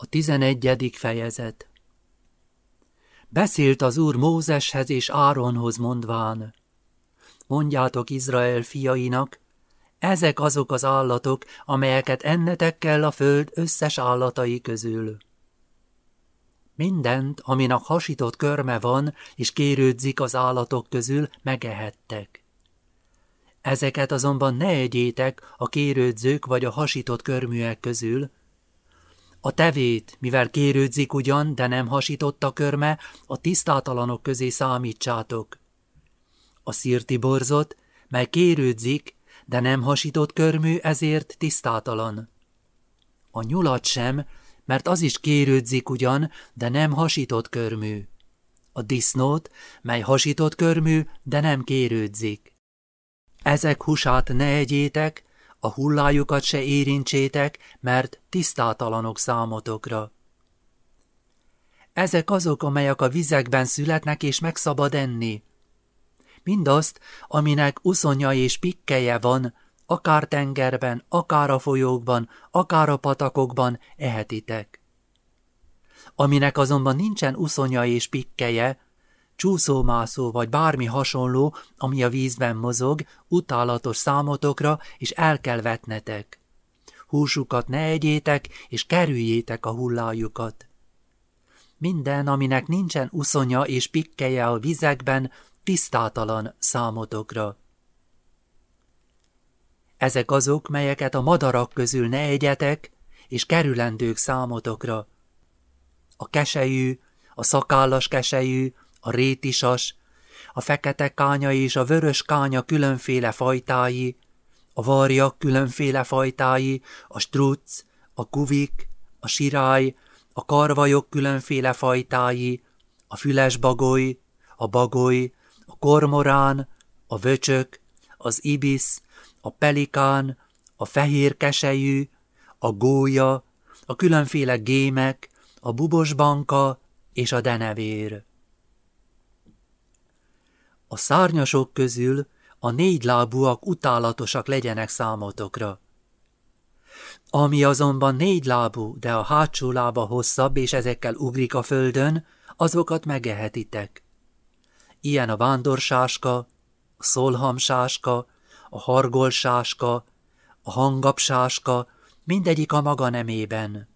A tizenegyedik fejezet Beszélt az Úr Mózeshez és Áronhoz mondván, mondjátok Izrael fiainak, ezek azok az állatok, amelyeket ennetek kell a föld összes állatai közül. Mindent, aminek hasított körme van, és kérődzik az állatok közül, megehettek. Ezeket azonban ne egyétek a kérődzők vagy a hasított körműek közül, a tevét, mivel kérődzik ugyan, de nem hasított a körme, a tisztátalanok közé számítsátok. A szirti borzot, mely kérődzik, de nem hasított körmű, ezért tisztátalan. A nyulat sem, mert az is kérődzik ugyan, de nem hasított körmű. A disznót, mely hasított körmű, de nem kérődzik. Ezek húsát ne egyétek, a hullájukat se érintsétek, mert tisztátalanok számotokra. Ezek azok, amelyek a vizekben születnek és megszabad enni. Mindazt, aminek uszonya és pikkeje van, akár tengerben, akár a folyókban, akár a patakokban ehetitek. Aminek azonban nincsen uszonya és pikkeje, csúszómászó vagy bármi hasonló, ami a vízben mozog, utálatos számotokra, és el kell vetnetek. Húsukat ne egyétek, és kerüljétek a hullájukat. Minden, aminek nincsen uszonya és pikkeje a vizekben, tisztátalan számotokra. Ezek azok, melyeket a madarak közül ne egyetek, és kerülendők számotokra. A kesejű, a szakállas kesejű, a rétisas, a fekete kánya és a vörös kánya különféle fajtái, a varjak különféle fajtái, a struc, a kuvik, a sirály, a karvajok különféle fajtái, a füles bagoly, a bagoly, a kormorán, a vöcsök, az ibisz, a pelikán, a fehér kesejű, a gólya, a különféle gémek, a bubosbanka és a denevér. A szárnyasok közül a négy lábúak utálatosak legyenek számotokra. Ami azonban négy lábú, de a hátsó lába hosszabb, és ezekkel ugrik a földön, azokat megehetitek. Ilyen a vándorsáska, a szolhamsáska, a hargolsáska, a hangapsáska, mindegyik a maga nemében.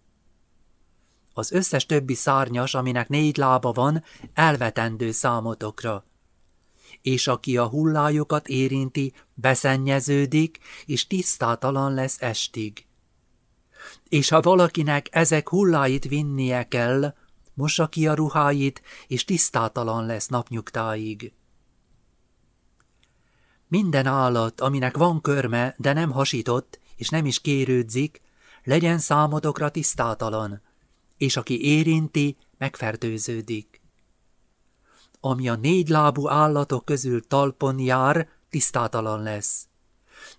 Az összes többi szárnyas, aminek négy lába van, elvetendő számotokra és aki a hullájukat érinti, beszennyeződik, és tisztátalan lesz estig. És ha valakinek ezek hulláit vinnie kell, mossa ki a ruháit, és tisztátalan lesz napnyugtáig. Minden állat, aminek van körme, de nem hasított, és nem is kérődzik, legyen számotokra tisztátalan, és aki érinti, megfertőződik ami a négy lábú állatok közül talpon jár, tisztátalan lesz.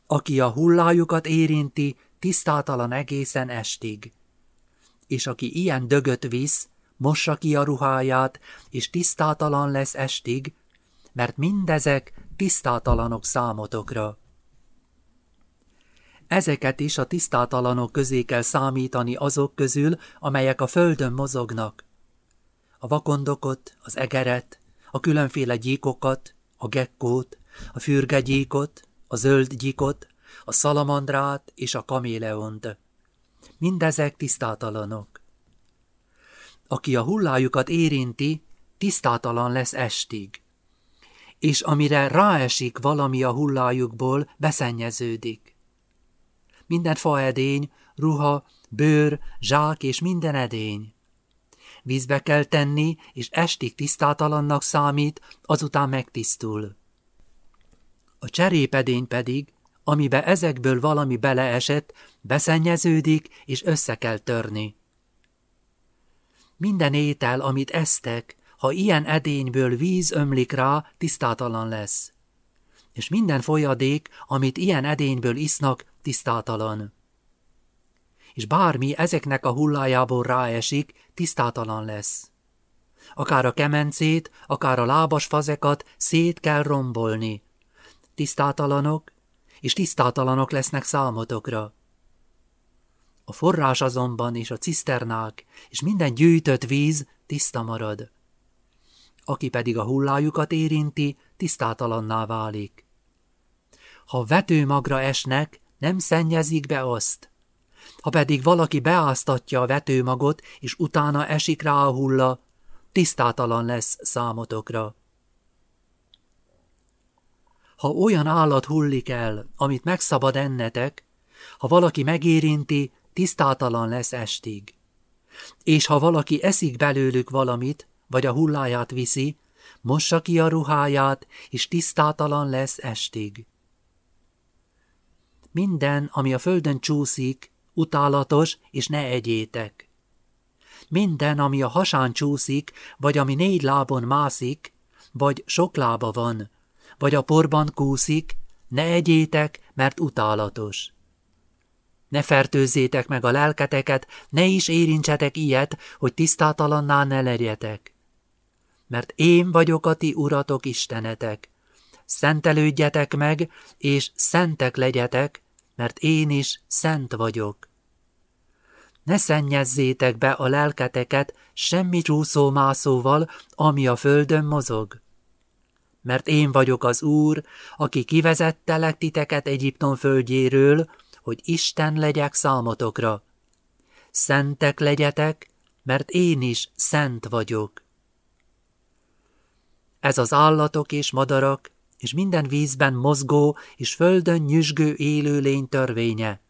Aki a hullájukat érinti, tisztátalan egészen estig. És aki ilyen dögöt visz, mossa ki a ruháját, és tisztátalan lesz estig, mert mindezek tisztátalanok számotokra. Ezeket is a tisztátalanok közé kell számítani azok közül, amelyek a földön mozognak. A vakondokot, az egeret, a különféle gyíkokat, a gekkót, a fürgegyíkot, a zöld gyíkot, a szalamandrát és a kaméleont. Mindezek tisztátalanok. Aki a hullájukat érinti, tisztátalan lesz estig, és amire ráesik valami a hullájukból, beszennyeződik. Minden faedény, ruha, bőr, zsák és minden edény vízbe kell tenni, és estig tisztátalannak számít, azután megtisztul. A cserépedény pedig, amibe ezekből valami beleesett, beszennyeződik, és össze kell törni. Minden étel, amit esztek, ha ilyen edényből víz ömlik rá, tisztátalan lesz. És minden folyadék, amit ilyen edényből isznak, tisztátalan és bármi ezeknek a hullájából ráesik, tisztátalan lesz. Akár a kemencét, akár a lábas fazekat szét kell rombolni. Tisztátalanok, és tisztátalanok lesznek számotokra. A forrás azonban és a ciszternák és minden gyűjtött víz tiszta marad. Aki pedig a hullájukat érinti, tisztátalanná válik. Ha vetőmagra esnek, nem szennyezik be azt. Ha pedig valaki beáztatja a vetőmagot, és utána esik rá a hulla, tisztátalan lesz számotokra. Ha olyan állat hullik el, amit megszabad ennetek, ha valaki megérinti, tisztátalan lesz estig. És ha valaki eszik belőlük valamit, vagy a hulláját viszi, mossa ki a ruháját, és tisztátalan lesz estig. Minden, ami a földön csúszik, utálatos, és ne egyétek. Minden, ami a hasán csúszik, vagy ami négy lábon mászik, vagy sok lába van, vagy a porban kúszik, ne egyétek, mert utálatos. Ne fertőzzétek meg a lelketeket, ne is érintsetek ilyet, hogy tisztátalanná ne legyetek. Mert én vagyok a ti uratok istenetek. Szentelődjetek meg, és szentek legyetek, mert én is szent vagyok. Ne szennyezzétek be a lelketeket semmi csúszómászóval, ami a földön mozog. Mert én vagyok az Úr, aki kivezettelek titeket Egyiptom földjéről, hogy Isten legyek számotokra. Szentek legyetek, mert én is szent vagyok. Ez az állatok és madarak, és minden vízben mozgó és földön nyüzsgő élőlény törvénye,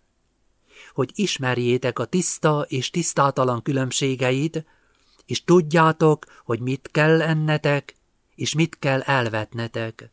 hogy ismerjétek a tiszta és tisztátalan különbségeit, és tudjátok, hogy mit kell ennetek, és mit kell elvetnetek.